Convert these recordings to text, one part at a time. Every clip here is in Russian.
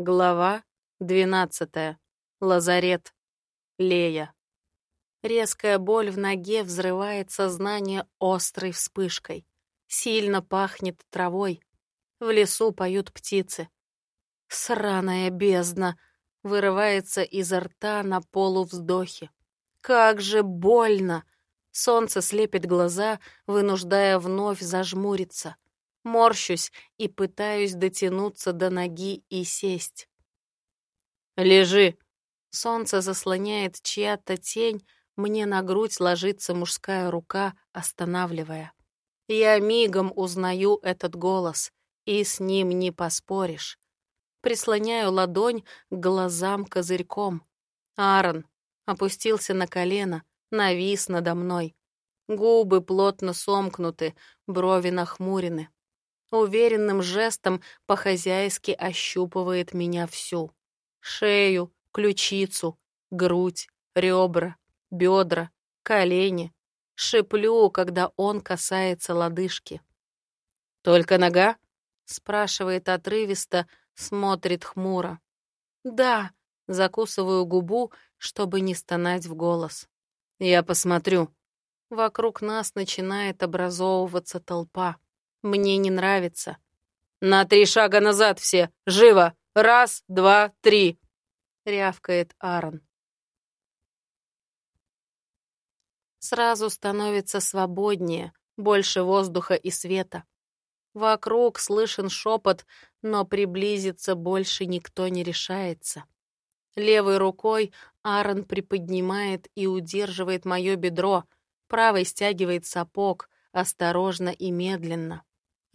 Глава двенадцатая. Лазарет. Лея. Резкая боль в ноге взрывает сознание острой вспышкой. Сильно пахнет травой. В лесу поют птицы. Сраная бездна вырывается изо рта на полувздохе. Как же больно! Солнце слепит глаза, вынуждая вновь зажмуриться. Морщусь и пытаюсь дотянуться до ноги и сесть. «Лежи!» Солнце заслоняет чья-то тень, мне на грудь ложится мужская рука, останавливая. Я мигом узнаю этот голос, и с ним не поспоришь. Прислоняю ладонь к глазам козырьком. Аарон опустился на колено, навис надо мной. Губы плотно сомкнуты, брови нахмурены. Уверенным жестом по-хозяйски ощупывает меня всю. Шею, ключицу, грудь, ребра, бедра, колени. Шиплю, когда он касается лодыжки. «Только нога?» — спрашивает отрывисто, смотрит хмуро. «Да», — закусываю губу, чтобы не стонать в голос. «Я посмотрю». Вокруг нас начинает образовываться толпа. Мне не нравится. «На три шага назад все! Живо! Раз, два, три!» — рявкает Аарон. Сразу становится свободнее, больше воздуха и света. Вокруг слышен шепот, но приблизиться больше никто не решается. Левой рукой Аарон приподнимает и удерживает мое бедро, правой стягивает сапог, осторожно и медленно.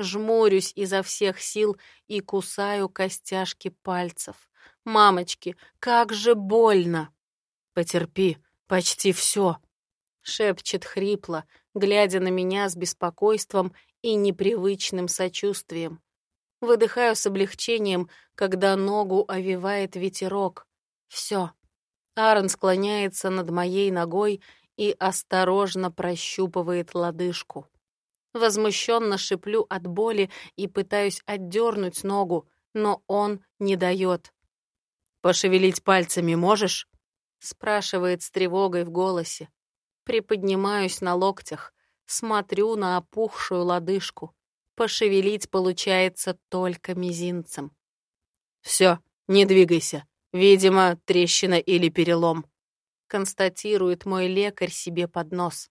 Жмурюсь изо всех сил и кусаю костяшки пальцев. «Мамочки, как же больно!» «Потерпи, почти все!» — шепчет хрипло, глядя на меня с беспокойством и непривычным сочувствием. Выдыхаю с облегчением, когда ногу овивает ветерок. Все. Аарон склоняется над моей ногой и осторожно прощупывает лодыжку. Возмущенно шиплю от боли и пытаюсь отдернуть ногу, но он не дает. «Пошевелить пальцами можешь?» спрашивает с тревогой в голосе. Приподнимаюсь на локтях, смотрю на опухшую лодыжку. Пошевелить получается только мизинцем. «Все, не двигайся. Видимо, трещина или перелом», констатирует мой лекарь себе под нос.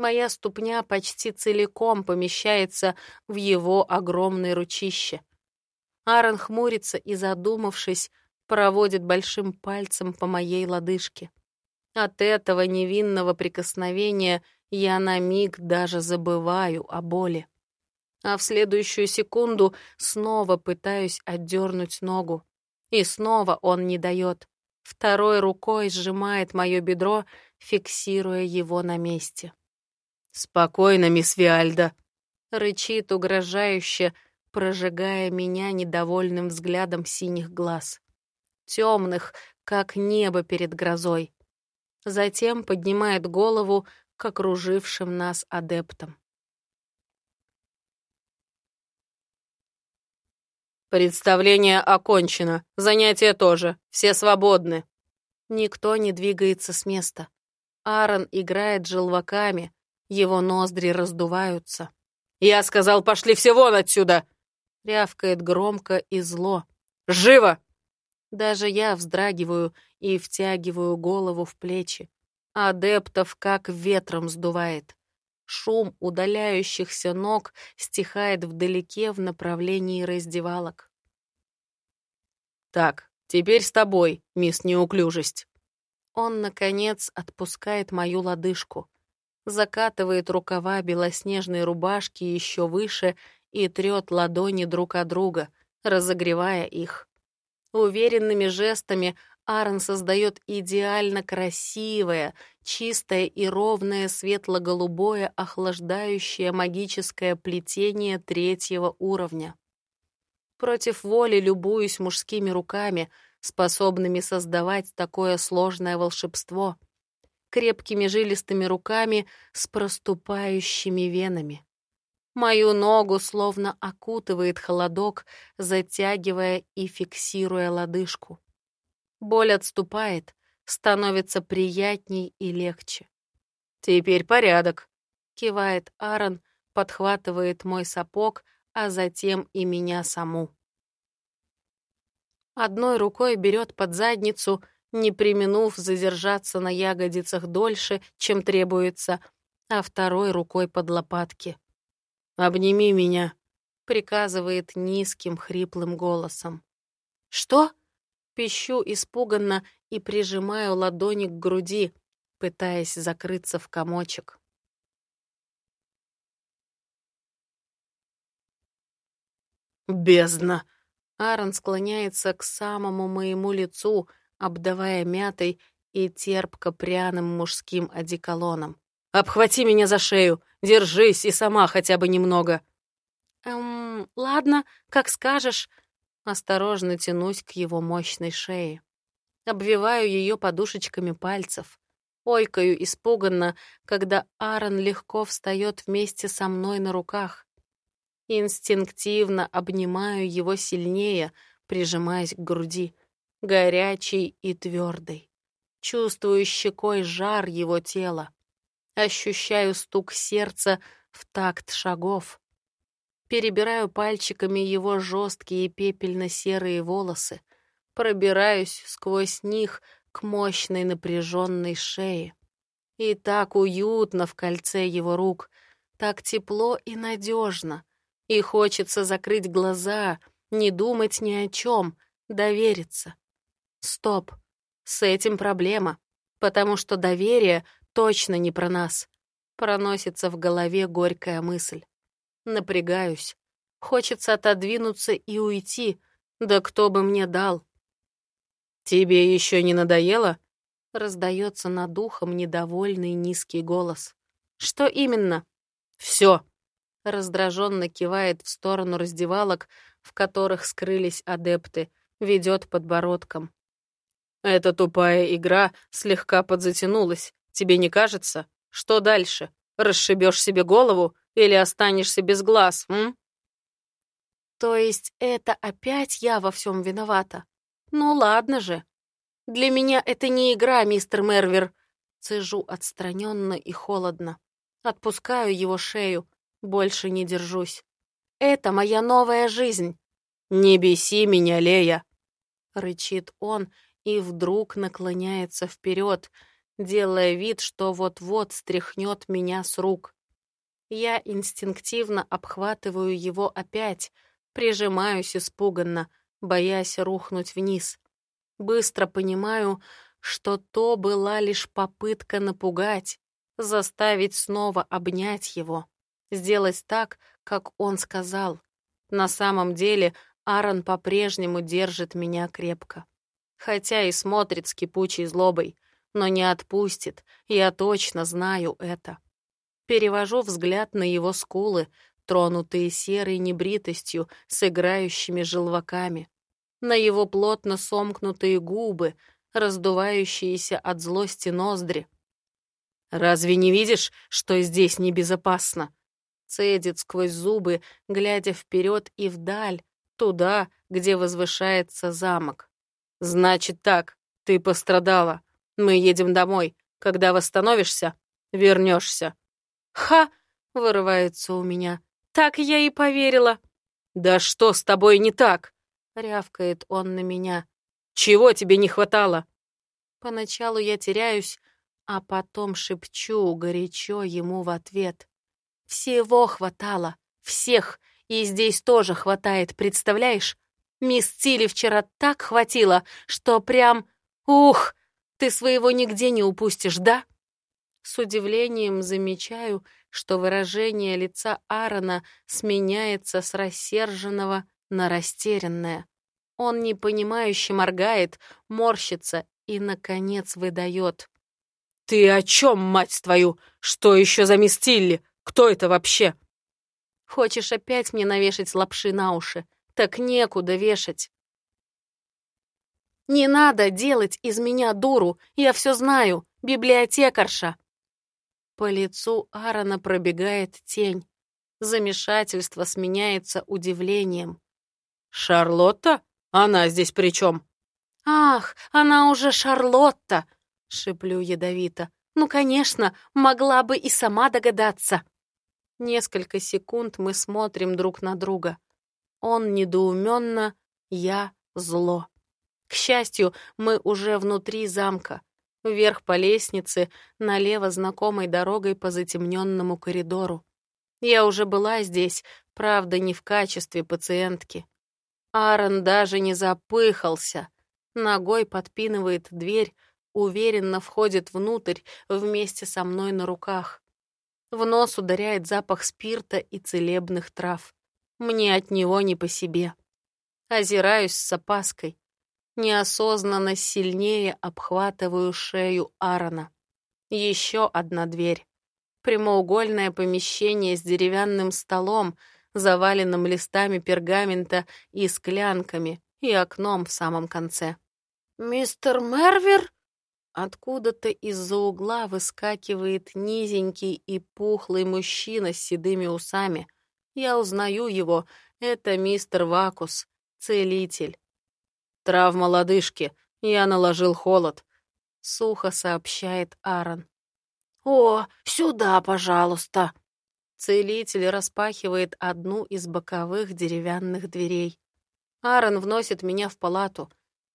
Моя ступня почти целиком помещается в его огромное ручище. Аарон хмурится и, задумавшись, проводит большим пальцем по моей лодыжке. От этого невинного прикосновения я на миг даже забываю о боли. А в следующую секунду снова пытаюсь отдернуть ногу. И снова он не дает. Второй рукой сжимает мое бедро, фиксируя его на месте. «Спокойно, мисс Виальда», — рычит угрожающе, прожигая меня недовольным взглядом синих глаз. Темных, как небо перед грозой. Затем поднимает голову к окружившим нас адептам. «Представление окончено. Занятия тоже. Все свободны». Никто не двигается с места. Аарон играет желваками, его ноздри раздуваются. «Я сказал, пошли все вон отсюда!» Рявкает громко и зло. «Живо!» Даже я вздрагиваю и втягиваю голову в плечи. Адептов как ветром сдувает. Шум удаляющихся ног стихает вдалеке в направлении раздевалок. «Так, теперь с тобой, мисс Неуклюжесть». Он, наконец, отпускает мою лодыжку закатывает рукава белоснежной рубашки еще выше и трет ладони друг от друга, разогревая их. Уверенными жестами Аарон создает идеально красивое, чистое и ровное светло-голубое охлаждающее магическое плетение третьего уровня. Против воли любуюсь мужскими руками, способными создавать такое сложное волшебство — крепкими жилистыми руками с проступающими венами. Мою ногу словно окутывает холодок, затягивая и фиксируя лодыжку. Боль отступает, становится приятней и легче. «Теперь порядок», — кивает Аарон, подхватывает мой сапог, а затем и меня саму. Одной рукой берет под задницу, не применув задержаться на ягодицах дольше, чем требуется, а второй рукой под лопатки. «Обними меня», — приказывает низким хриплым голосом. «Что?» — пищу испуганно и прижимаю ладони к груди, пытаясь закрыться в комочек. «Бездна!» Аарон склоняется к самому моему лицу, обдавая мятой и терпко-пряным мужским одеколоном. «Обхвати меня за шею! Держись и сама хотя бы немного!» «Эм, ладно, как скажешь». Осторожно тянусь к его мощной шее. Обвиваю ее подушечками пальцев. Ойкаю испуганно, когда Аарон легко встает вместе со мной на руках. Инстинктивно обнимаю его сильнее, прижимаясь к груди, горячий и твердый. Чувствую щекой жар его тела. Ощущаю стук сердца в такт шагов. Перебираю пальчиками его жесткие пепельно-серые волосы, пробираюсь сквозь них к мощной напряженной шее. И так уютно в кольце его рук, так тепло и надежно, и хочется закрыть глаза, не думать ни о чем, довериться. Стоп. С этим проблема, потому что доверие точно не про нас. Проносится в голове горькая мысль. Напрягаюсь. Хочется отодвинуться и уйти. Да кто бы мне дал? «Тебе еще не надоело?» Раздается над ухом недовольный низкий голос. «Что именно?» «Все!» раздраженно кивает в сторону раздевалок, в которых скрылись адепты, ведет подбородком. «Эта тупая игра слегка подзатянулась. Тебе не кажется? Что дальше? Расшибешь себе голову или останешься без глаз, м?» «То есть это опять я во всем виновата? Ну ладно же. Для меня это не игра, мистер Мервер». Цежу отстраненно и холодно. Отпускаю его шею, больше не держусь. Это моя новая жизнь. «Не беси меня, Лея!» Рычит он и вдруг наклоняется вперед, делая вид, что вот-вот стряхнет меня с рук. Я инстинктивно обхватываю его опять, прижимаюсь испуганно, боясь рухнуть вниз. Быстро понимаю, что то была лишь попытка напугать, заставить снова обнять его сделать так, как он сказал. На самом деле Аарон по-прежнему держит меня крепко. Хотя и смотрит с кипучей злобой, но не отпустит, я точно знаю это. Перевожу взгляд на его скулы, тронутые серой небритостью с играющими желваками, на его плотно сомкнутые губы, раздувающиеся от злости ноздри. «Разве не видишь, что здесь небезопасно?» цедит сквозь зубы, глядя вперед и вдаль, туда, где возвышается замок. «Значит так, ты пострадала. Мы едем домой. Когда восстановишься, вернешься. «Ха!» — вырывается у меня. «Так я и поверила». «Да что с тобой не так?» — рявкает он на меня. «Чего тебе не хватало?» Поначалу я теряюсь, а потом шепчу горячо ему в ответ. Всего хватало. Всех. И здесь тоже хватает, представляешь? Мисс Тилли вчера так хватило, что прям... Ух! Ты своего нигде не упустишь, да? С удивлением замечаю, что выражение лица Аарона сменяется с рассерженного на растерянное. Он непонимающе моргает, морщится и, наконец, выдает. «Ты о чем, мать твою? Что еще за мисс Тилли? Кто это вообще?» «Хочешь опять мне навешать лапши на уши? Так некуда вешать». «Не надо делать из меня дуру, я все знаю, библиотекарша». По лицу Аарона пробегает тень. Замешательство сменяется удивлением. «Шарлотта? Она здесь при чем?» «Ах, она уже Шарлотта!» — шиплю ядовито. «Ну, конечно, могла бы и сама догадаться». Несколько секунд мы смотрим друг на друга. Он недоуменно, я зло. К счастью, мы уже внутри замка. Вверх по лестнице, налево знакомой дорогой по затемненному коридору. Я уже была здесь, правда, не в качестве пациентки. Аарон даже не запыхался. Ногой подпинывает дверь, уверенно входит внутрь вместе со мной на руках. В нос ударяет запах спирта и целебных трав. Мне от него не по себе. Озираюсь с опаской. Неосознанно сильнее обхватываю шею Аарона. Еще одна дверь. Прямоугольное помещение с деревянным столом, заваленным листами пергамента и склянками, и окном в самом конце. «Мистер Мервер?» Откуда-то из-за угла выскакивает низенький и пухлый мужчина с седыми усами. Я узнаю его. Это мистер Вакус, целитель. Травма лодыжки. Я наложил холод. Сухо сообщает Аарон. «О, сюда, пожалуйста!» Целитель распахивает одну из боковых деревянных дверей. Аарон вносит меня в палату.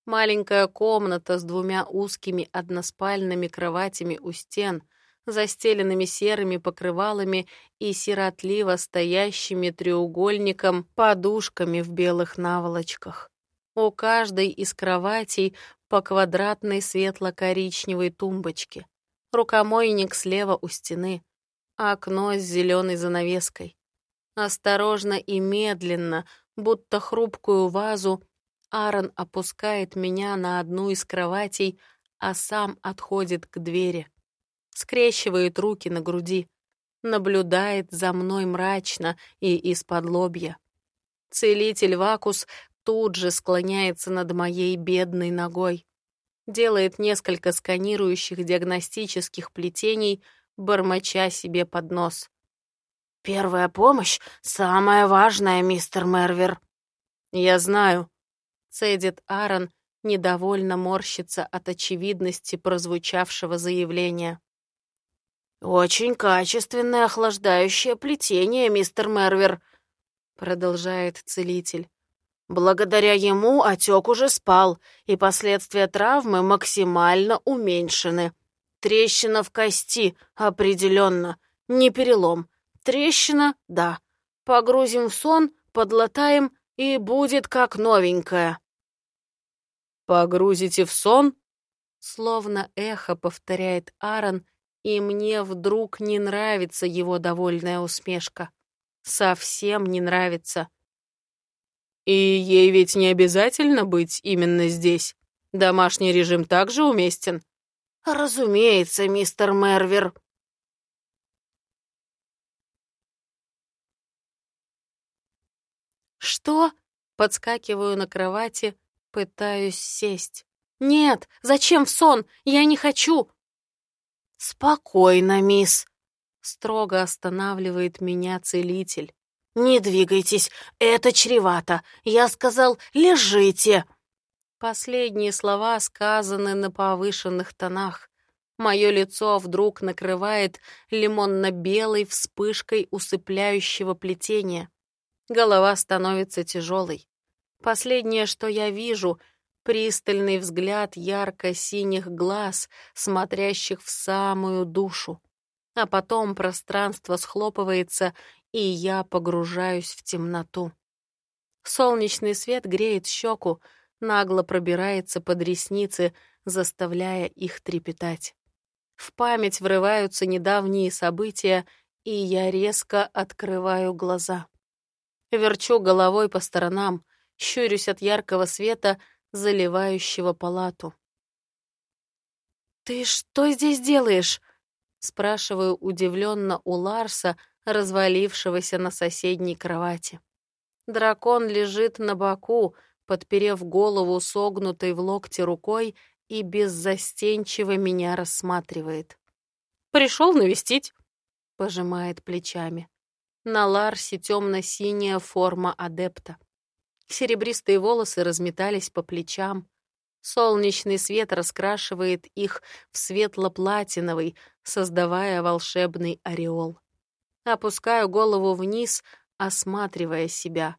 Маленькая комната с двумя узкими односпальными кроватями у стен, застеленными серыми покрывалами и сиротливо стоящими треугольником подушками в белых наволочках. У каждой из кроватей по квадратной светло-коричневой тумбочке. Рукомойник слева у стены. Окно с зеленой занавеской. Осторожно и медленно, будто хрупкую вазу, Аарон опускает меня на одну из кроватей, а сам отходит к двери. Скрещивает руки на груди, наблюдает за мной мрачно и из-под лобья. Целитель Вакус тут же склоняется над моей бедной ногой. Делает несколько сканирующих диагностических плетений, бормоча себе под нос. «Первая помощь — самая важная, мистер Мервер». «Я знаю», цедит Аарон, недовольно морщится от очевидности прозвучавшего заявления. «Очень качественное охлаждающее плетение, мистер Мервер», — продолжает целитель. «Благодаря ему отек уже спал, и последствия травмы максимально уменьшены. Трещина в кости, определенно, не перелом. Трещина — да. Погрузим в сон, подлатаем, и будет как новенькая». «Погрузите в сон?» Словно эхо повторяет Аарон, и мне вдруг не нравится его довольная усмешка. Совсем не нравится. И ей ведь не обязательно быть именно здесь. Домашний режим также уместен. Разумеется, мистер Мервер. Что? Подскакиваю на кровати, Пытаюсь сесть. «Нет, зачем в сон? Я не хочу!» «Спокойно, мисс!» Строго останавливает меня целитель. «Не двигайтесь, это чревато. Я сказал, лежите!» Последние слова сказаны на повышенных тонах. Мое лицо вдруг накрывает лимонно-белой вспышкой усыпляющего плетения. Голова становится тяжелой. Последнее, что я вижу — пристальный взгляд ярко-синих глаз, смотрящих в самую душу. А потом пространство схлопывается, и я погружаюсь в темноту. Солнечный свет греет щеку, нагло пробирается под ресницы, заставляя их трепетать. В память врываются недавние события, и я резко открываю глаза. Верчу головой по сторонам — щурюсь от яркого света, заливающего палату. «Ты что здесь делаешь?» — спрашиваю удивленно у Ларса, развалившегося на соседней кровати. Дракон лежит на боку, подперев голову согнутой в локте рукой и беззастенчиво меня рассматривает. «Пришел навестить», — пожимает плечами. На Ларсе темно-синяя форма адепта. Серебристые волосы разметались по плечам. Солнечный свет раскрашивает их в светло-платиновый, создавая волшебный ореол. Опускаю голову вниз, осматривая себя.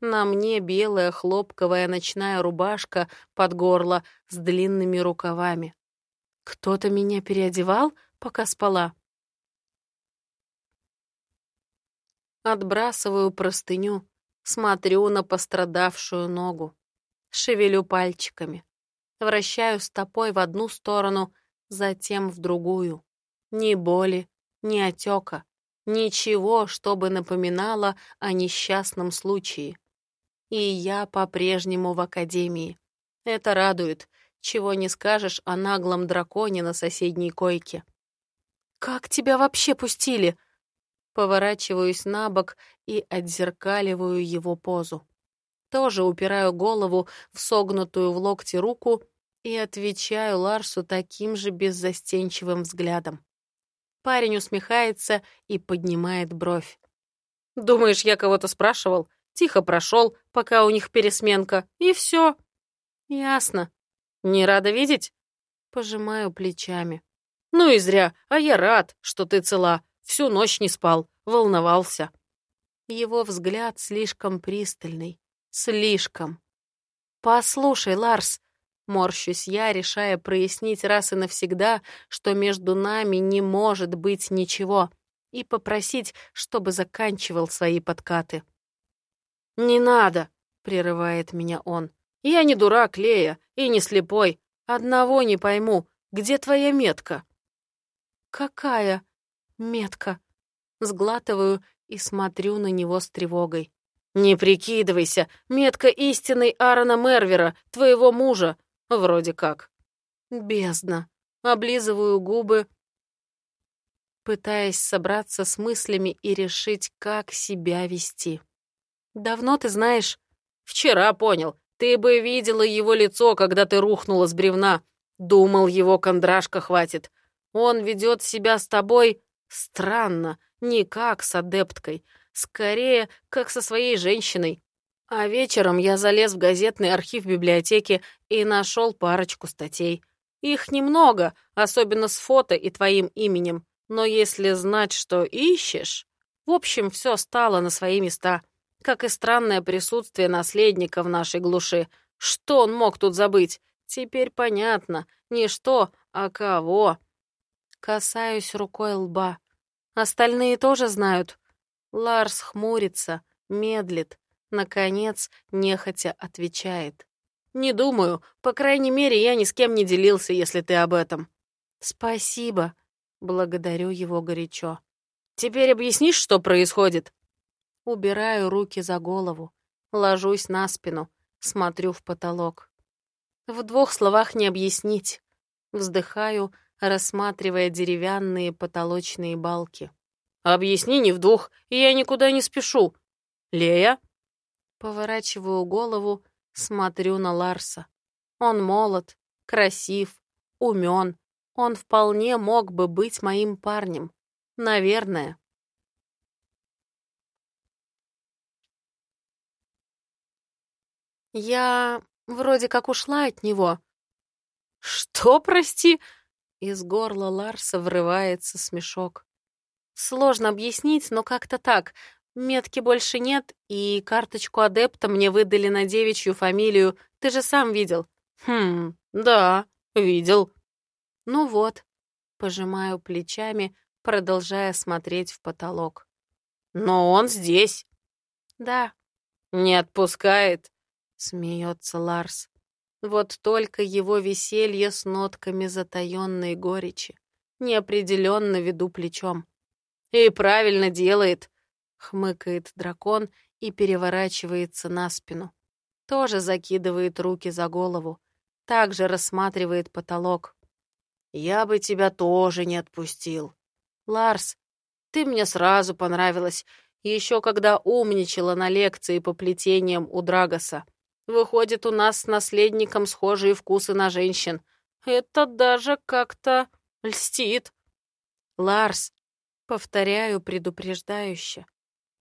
На мне белая хлопковая ночная рубашка под горло с длинными рукавами. Кто-то меня переодевал, пока спала. Отбрасываю простыню, смотрю на пострадавшую ногу. Шевелю пальчиками. Вращаю стопой в одну сторону, затем в другую. Ни боли, ни отека. Ничего, чтобы напоминало о несчастном случае. И я по-прежнему в академии. Это радует, чего не скажешь о наглом драконе на соседней койке. «Как тебя вообще пустили?» Поворачиваюсь на бок и отзеркаливаю его позу. Тоже упираю голову в согнутую в локте руку и отвечаю Ларсу таким же беззастенчивым взглядом. Парень усмехается и поднимает бровь. «Думаешь, я кого-то спрашивал? Тихо прошел, пока у них пересменка, и все». «Ясно. Не рада видеть?» Пожимаю плечами. «Ну и зря, а я рад, что ты цела. Всю ночь не спал, волновался. Его взгляд слишком пристальный. Слишком. «Послушай, Ларс», — морщусь я, решая прояснить раз и навсегда, что между нами не может быть ничего, и попросить, чтобы заканчивал свои подкаты. «Не надо», — прерывает меня он. «Я не дурак, Лея, и не слепой. Одного не пойму, где твоя метка?» «Какая?» Метка. Сглатываю и смотрю на него с тревогой. «Не прикидывайся, метка истинной Аарона Мервера, твоего мужа. Вроде как». Бездна. Облизываю губы, пытаясь собраться с мыслями и решить, как себя вести. «Давно ты знаешь?» «Вчера понял. Ты бы видела его лицо, когда ты рухнула с бревна. Думал, его кондрашка хватит. Он ведет себя с тобой Странно, не как с адепткой, скорее, как со своей женщиной. А вечером я залез в газетный архив библиотеки и нашел парочку статей. Их немного, особенно с фото и твоим именем. Но если знать, что ищешь... В общем, все стало на свои места. Как и странное присутствие наследника в нашей глуши. Что он мог тут забыть? Теперь понятно. Не что, а кого. Касаюсь рукой лба. Остальные тоже знают. Ларс хмурится, медлит, наконец, нехотя отвечает. «Не думаю. По крайней мере, я ни с кем не делился, если ты об этом». «Спасибо». Благодарю его горячо. «Теперь объяснишь, что происходит?» Убираю руки за голову, ложусь на спину, смотрю в потолок. В двух словах не объяснить. Вздыхаю, рассматривая деревянные потолочные балки. «Объясни не в двух, и я никуда не спешу. Лея?» Поворачиваю голову, смотрю на Ларса. Он молод, красив, умен. Он вполне мог бы быть моим парнем. Наверное. Я вроде как ушла от него. «Что, прости?» Из горла Ларса врывается смешок. Сложно объяснить, но как-то так. Метки больше нет, и карточку адепта мне выдали на девичью фамилию. Ты же сам видел. Хм, да, видел. Ну вот. Пожимаю плечами, продолжая смотреть в потолок. Но он здесь. Да. Не отпускает, смеется Ларс. Вот только его веселье с нотками затаённой горечи. Неопределенно веду плечом. «И правильно делает», — хмыкает дракон и переворачивается на спину. Тоже закидывает руки за голову. Также рассматривает потолок. «Я бы тебя тоже не отпустил. Ларс, ты мне сразу понравилась, еще когда умничала на лекции по плетениям у Драгоса. Выходит, у нас с наследником схожие вкусы на женщин. Это даже как-то льстит. Ларс, повторяю предупреждающе,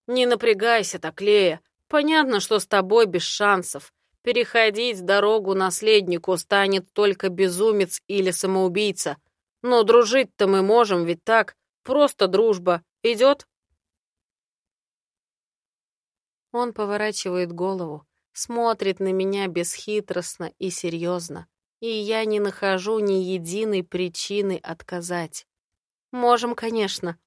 Не напрягайся так, Лея. Понятно, что с тобой без шансов. Переходить дорогу наследнику станет только безумец или самоубийца. Но дружить-то мы можем, ведь так? Просто дружба. Идет? Он поворачивает голову, смотрит на меня бесхитростно и серьезно, и я не нахожу ни единой причины отказать. Можем, конечно.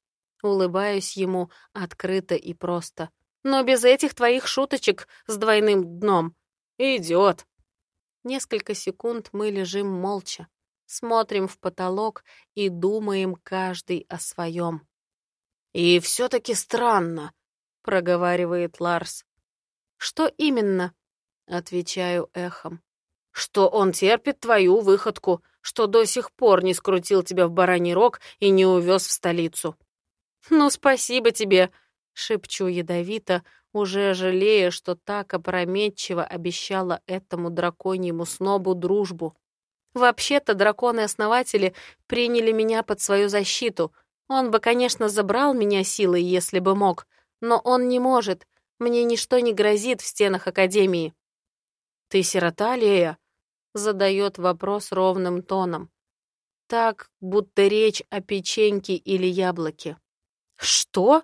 Улыбаюсь ему открыто и просто. Но без этих твоих шуточек с двойным дном. Идет. Несколько секунд мы лежим молча, смотрим в потолок и думаем каждый о своем. «И все-таки странно», — проговаривает Ларс. «Что именно?» — отвечаю эхом. «Что он терпит твою выходку, что до сих пор не скрутил тебя в бараний рог и не увез в столицу». «Ну, спасибо тебе», — шепчу ядовито, уже жалея, что так опрометчиво обещала этому драконьему снобу дружбу. Вообще-то драконы-основатели приняли меня под свою защиту. Он бы, конечно, забрал меня силой, если бы мог, но он не может. Мне ничто не грозит в стенах Академии. «Ты сирота, Лея?» — задает вопрос ровным тоном. Так, будто речь о печеньке или яблоке. «Что?»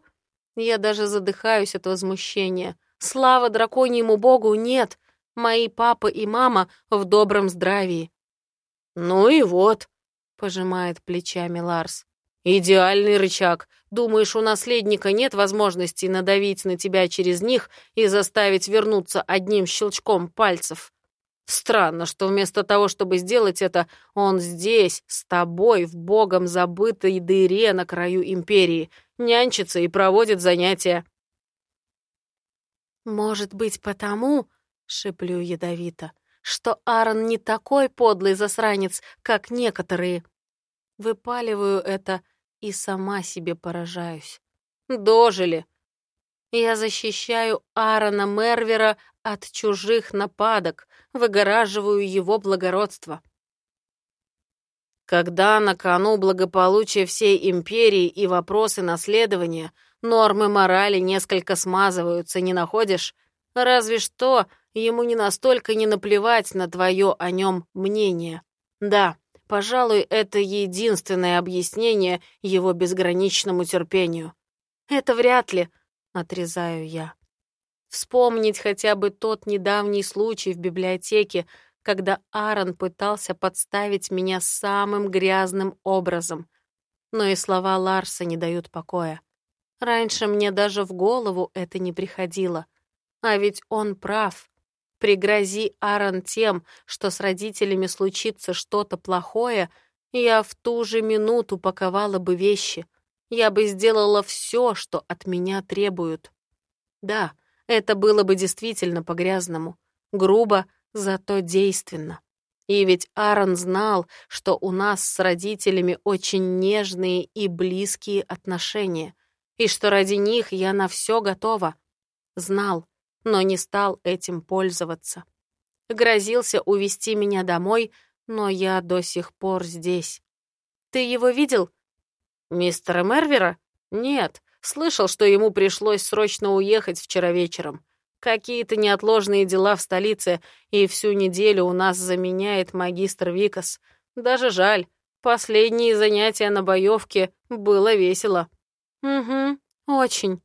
Я даже задыхаюсь от возмущения. «Слава драконьему богу, нет! Мои папа и мама в добром здравии!» «Ну и вот», — пожимает плечами Ларс. «Идеальный рычаг. Думаешь, у наследника нет возможности надавить на тебя через них и заставить вернуться одним щелчком пальцев? Странно, что вместо того, чтобы сделать это, он здесь, с тобой, в богом забытой дыре на краю империи, нянчится и проводит занятия. «Может быть, потому, — шеплю ядовито, — что Аарон не такой подлый засранец, как некоторые. Выпаливаю это и сама себе поражаюсь. Дожили. Я защищаю Аарона Мервера от чужих нападок, выгораживаю его благородство. Когда на кону благополучие всей империи и вопросы наследования, нормы морали несколько смазываются, не находишь? Разве что ему не настолько не наплевать на твое о нем мнение. Да, пожалуй, это единственное объяснение его безграничному терпению. Это вряд ли, отрезаю я. Вспомнить хотя бы тот недавний случай в библиотеке, когда Аарон пытался подставить меня самым грязным образом. Но и слова Ларса не дают покоя. Раньше мне даже в голову это не приходило. А ведь он прав. Пригрози Аарон тем, что с родителями случится что-то плохое, я в ту же минуту паковала бы вещи. Я бы сделала все, что от меня требуют. Да, это было бы действительно по-грязному. Грубо, зато действенно. И ведь Аарон знал, что у нас с родителями очень нежные и близкие отношения, и что ради них я на все готова. Знал, но не стал этим пользоваться. Грозился увести меня домой, но я до сих пор здесь. Ты его видел? Мистера Мервера? Нет, слышал, что ему пришлось срочно уехать вчера вечером. Какие-то неотложные дела в столице, и всю неделю у нас заменяет магистр Викас. Даже жаль. Последние занятия на боевке было весело. Угу, очень.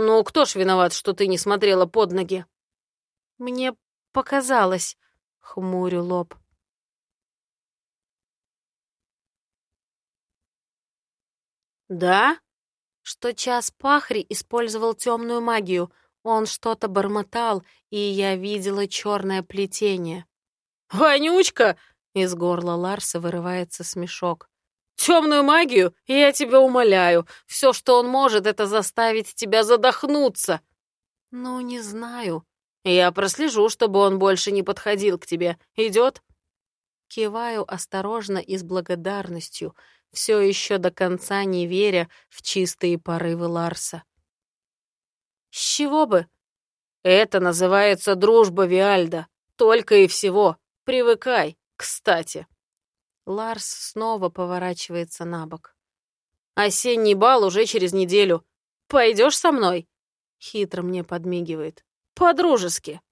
Ну, кто ж виноват, что ты не смотрела под ноги? Мне показалось, хмурю лоб. Да? Что час Пахри использовал темную магию — он что-то бормотал, и я видела черное плетение. «Вонючка!» — из горла Ларса вырывается смешок. «Темную магию? Я тебя умоляю. Все, что он может, это заставить тебя задохнуться». «Ну, не знаю». «Я прослежу, чтобы он больше не подходил к тебе. Идет?» Киваю осторожно и с благодарностью, все еще до конца не веря в чистые порывы Ларса. С чего бы? Это называется дружба Виальда. Только и всего. Привыкай, кстати. Ларс снова поворачивается на бок. Осенний бал уже через неделю. Пойдешь со мной? Хитро мне подмигивает. По-дружески.